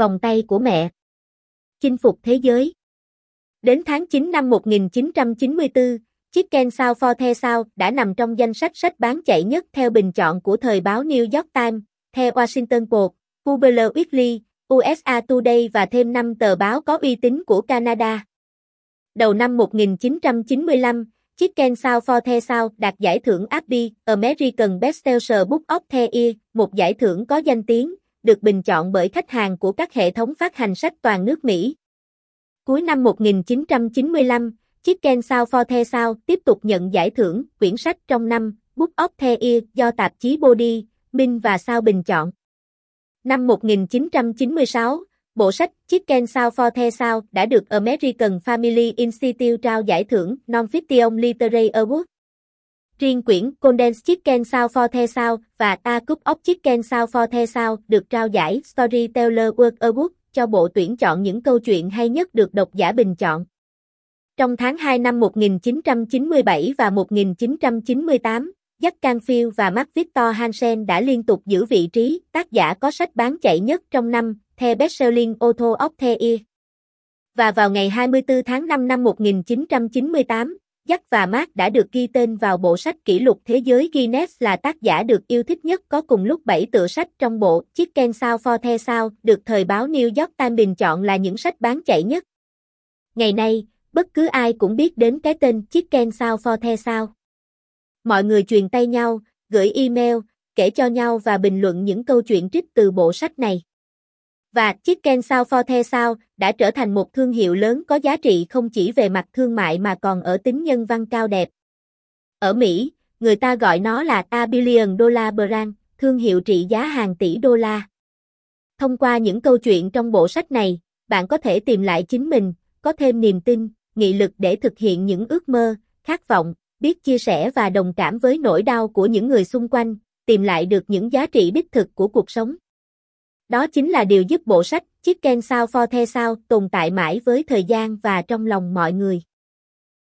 Vòng tay của mẹ. Chinh phục thế giới. Đến tháng 9 năm 1994, chiếc ken sao for The sao đã nằm trong danh sách sách bán chạy nhất theo bình chọn của thời báo New York Times, theo Washington Post, Publisher Weekly, USA Today và thêm 5 tờ báo có uy tín của Canada. Đầu năm 1995, chiếc ken sao for The sao đạt giải thưởng ABBY American Bestseller Book of the Year, một giải thưởng có danh tiếng, được bình chọn bởi khách hàng của các hệ thống phát hành sách toàn nước Mỹ. Cuối năm 1995, chiếc Ken Sao for The Sao tiếp tục nhận giải thưởng quyển sách trong năm Book of the Year do tạp chí Body, Minh và Sao bình chọn. Năm 1996, bộ sách Chiếc Ken Sao for The Sao đã được American Family Institute trao giải thưởng Non-Fiction Literary Award. Riêng quyển Condensed Chicken Sao for The Sao và A Cup of Chicken Sao for The Sao được trao giải Storyteller World Award cho bộ tuyển chọn những câu chuyện hay nhất được độc giả bình chọn. Trong tháng 2 năm 1997 và 1998, Jack Canfield và Mark Victor Hansen đã liên tục giữ vị trí tác giả có sách bán chạy nhất trong năm, The Bestselling Author of the Year. Và vào ngày 24 tháng 5 năm 1998, Jack và Mark đã được ghi tên vào bộ sách kỷ lục thế giới Guinness là tác giả được yêu thích nhất có cùng lúc 7 tựa sách trong bộ Chicken sao for the sao được thời báo New York Times bình chọn là những sách bán chạy nhất. Ngày nay, bất cứ ai cũng biết đến cái tên Chicken sao for the sao. Mọi người truyền tay nhau, gửi email, kể cho nhau và bình luận những câu chuyện trích từ bộ sách này. Và Chicken Sao for the sao đã trở thành một thương hiệu lớn có giá trị không chỉ về mặt thương mại mà còn ở tính nhân văn cao đẹp. Ở Mỹ, người ta gọi nó là A Billion Dollar Brand, thương hiệu trị giá hàng tỷ đô la. Thông qua những câu chuyện trong bộ sách này, bạn có thể tìm lại chính mình, có thêm niềm tin, nghị lực để thực hiện những ước mơ, khát vọng, biết chia sẻ và đồng cảm với nỗi đau của những người xung quanh, tìm lại được những giá trị đích thực của cuộc sống. Đó chính là điều giúp bộ sách chiếc ken sao for The sao tồn tại mãi với thời gian và trong lòng mọi người.